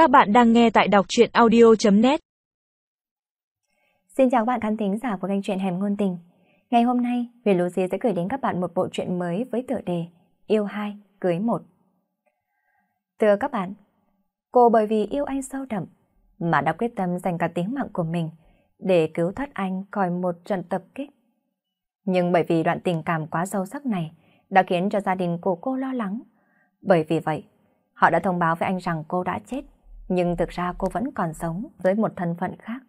Các bạn đang nghe tại đọc truyện audio.net Xin chào các bạn khán thính giả của kênh truyện Hẻm Ngôn Tình. Ngày hôm nay, Huyền Lucy sẽ gửi đến các bạn một bộ truyện mới với tựa đề Yêu hai cưới một. Thưa các bạn, cô bởi vì yêu anh sâu đậm mà đã quyết tâm dành cả tính mạng của mình để cứu thoát anh khỏi một trận tập kích. Nhưng bởi vì đoạn tình cảm quá sâu sắc này đã khiến cho gia đình của cô lo lắng. Bởi vì vậy, họ đã thông báo với anh rằng cô đã chết nhưng thực ra cô vẫn còn sống với một thân phận khác.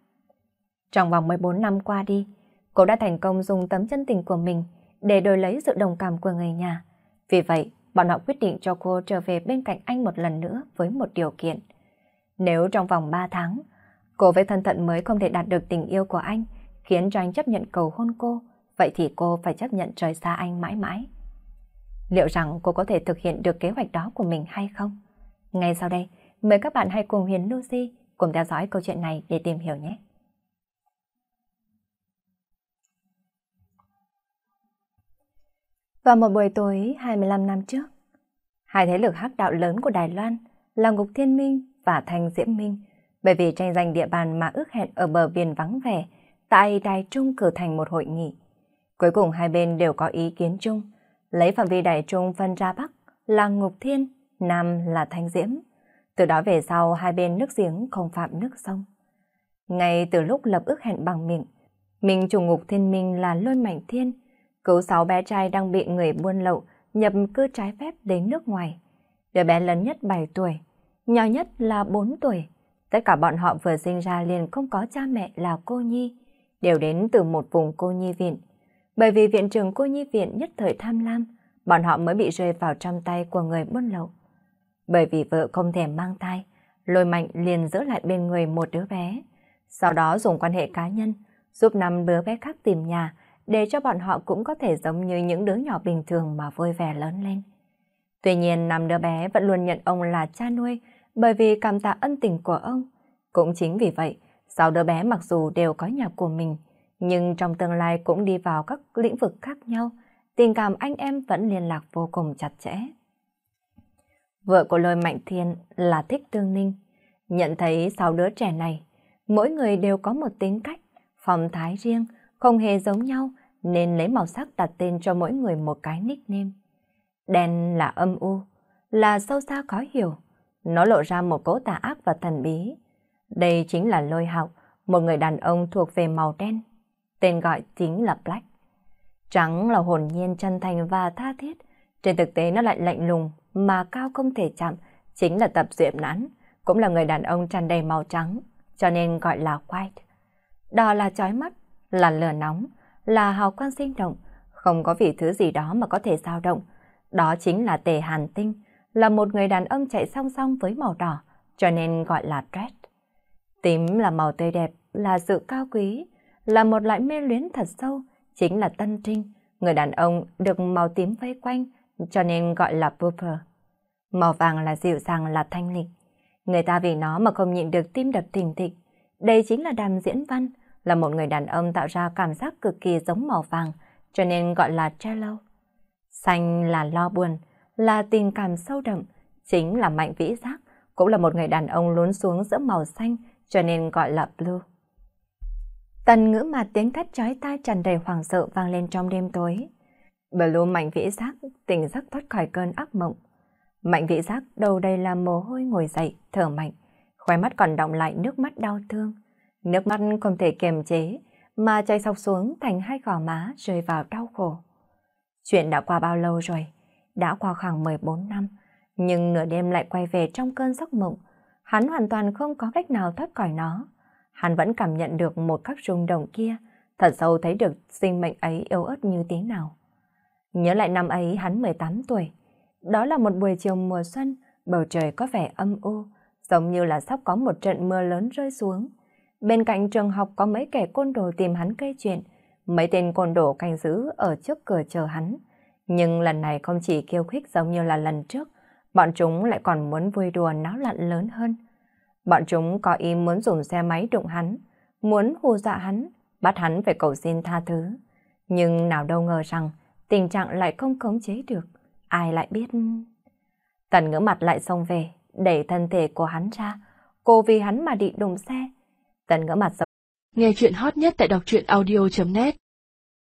Trong vòng 14 năm qua đi, cô đã thành công dùng tấm chân tình của mình để đổi lấy sự đồng cảm của người nhà. Vì vậy, bọn họ quyết định cho cô trở về bên cạnh anh một lần nữa với một điều kiện. Nếu trong vòng 3 tháng, cô với thân phận mới không thể đạt được tình yêu của anh, khiến cho anh chấp nhận cầu hôn cô, vậy thì cô phải chấp nhận rời xa anh mãi mãi. Liệu rằng cô có thể thực hiện được kế hoạch đó của mình hay không? Ngay sau đây, Mời các bạn hãy cùng Huyền Lucy cùng theo dõi câu chuyện này để tìm hiểu nhé. Vào một buổi tối 25 năm trước, hai thế lực hắc đạo lớn của Đài Loan là Ngục Thiên Minh và Thanh Diễm Minh bởi vì tranh giành địa bàn mà ước hẹn ở bờ biển vắng vẻ tại Đài Trung cử thành một hội nghị. Cuối cùng hai bên đều có ý kiến chung, lấy phạm vi Đài Trung phân ra Bắc là Ngục Thiên, Nam là Thanh Diễm. Từ đó về sau hai bên nước giếng không phạm nước sông. Ngay từ lúc lập ước hẹn bằng miệng, mình chủ ngục thiên minh là Lôi mảnh Thiên, cứu sáu bé trai đang bị người buôn lậu nhập cư trái phép đến nước ngoài. Đứa bé lớn nhất 7 tuổi, nhỏ nhất là 4 tuổi. Tất cả bọn họ vừa sinh ra liền không có cha mẹ là cô nhi, đều đến từ một vùng cô nhi viện. Bởi vì viện trưởng cô nhi viện nhất thời tham lam, bọn họ mới bị rơi vào trong tay của người buôn lậu. Bởi vì vợ không thể mang thai, lôi mạnh liền giữ lại bên người một đứa bé. Sau đó dùng quan hệ cá nhân, giúp năm đứa bé khác tìm nhà, để cho bọn họ cũng có thể giống như những đứa nhỏ bình thường mà vui vẻ lớn lên. Tuy nhiên năm đứa bé vẫn luôn nhận ông là cha nuôi bởi vì cảm tạ ân tình của ông. Cũng chính vì vậy, sáu đứa bé mặc dù đều có nhà của mình, nhưng trong tương lai cũng đi vào các lĩnh vực khác nhau, tình cảm anh em vẫn liên lạc vô cùng chặt chẽ. Vợ của Lôi Mạnh Thiên là Thích Tương Ninh. Nhận thấy sáu đứa trẻ này, mỗi người đều có một tính cách, phong thái riêng, không hề giống nhau, nên lấy màu sắc đặt tên cho mỗi người một cái nickname. Đen là âm u, là sâu xa khó hiểu. Nó lộ ra một cỗ tà ác và thần bí. Đây chính là lôi học, một người đàn ông thuộc về màu đen. Tên gọi chính là Black. Trắng là hồn nhiên chân thành và tha thiết. Trên thực tế nó lại lạnh lùng, mà cao không thể chạm, chính là tập diệm nắn, cũng là người đàn ông tràn đầy màu trắng, cho nên gọi là white. Đỏ là chói mắt, là lửa nóng, là hào quang sinh động, không có vì thứ gì đó mà có thể dao động. Đó chính là tề hàn tinh, là một người đàn ông chạy song song với màu đỏ, cho nên gọi là red. Tím là màu tươi đẹp, là sự cao quý, là một loại mê luyến thật sâu, chính là tân trinh. Người đàn ông được màu tím vây quanh, cho nên gọi là purple. Màu vàng là dịu dàng là thanh lịch. Người ta vì nó mà không nhịn được tim đập thình thịch. Đây chính là đàm diễn văn, là một người đàn ông tạo ra cảm giác cực kỳ giống màu vàng, cho nên gọi là cello. Xanh là lo buồn, là tình cảm sâu đậm, chính là mạnh vĩ giác, cũng là một người đàn ông lún xuống giữa màu xanh, cho nên gọi là blue. Tần ngữ mà tiếng thét chói tai tràn đầy hoảng sợ vang lên trong đêm tối. Blue mạnh vĩ giác tỉnh giấc thoát khỏi cơn ác mộng. Mạnh vĩ giác đầu đầy là mồ hôi ngồi dậy, thở mạnh, khóe mắt còn động lại nước mắt đau thương. Nước mắt không thể kiềm chế, mà chảy sọc xuống thành hai gò má rơi vào đau khổ. Chuyện đã qua bao lâu rồi? Đã qua khoảng 14 năm, nhưng nửa đêm lại quay về trong cơn giấc mộng. Hắn hoàn toàn không có cách nào thoát khỏi nó. Hắn vẫn cảm nhận được một khắc rung động kia, thật sâu thấy được sinh mệnh ấy yếu ớt như thế nào. Nhớ lại năm ấy hắn 18 tuổi. Đó là một buổi chiều mùa xuân, bầu trời có vẻ âm u, giống như là sắp có một trận mưa lớn rơi xuống. Bên cạnh trường học có mấy kẻ côn đồ tìm hắn gây chuyện, mấy tên côn đồ canh giữ ở trước cửa chờ hắn. Nhưng lần này không chỉ kêu khích giống như là lần trước, bọn chúng lại còn muốn vui đùa náo loạn lớn hơn. Bọn chúng có ý muốn dùng xe máy đụng hắn, muốn hù dọa hắn, bắt hắn phải cầu xin tha thứ. Nhưng nào đâu ngờ rằng, tình trạng lại không khống chế được. Ai lại biết... Tần ngỡ mặt lại xông về, đẩy thân thể của hắn ra, cô vì hắn mà định đụng xe. Tần ngỡ mặt Nghe chuyện hot nhất tại đọc truyện audio.net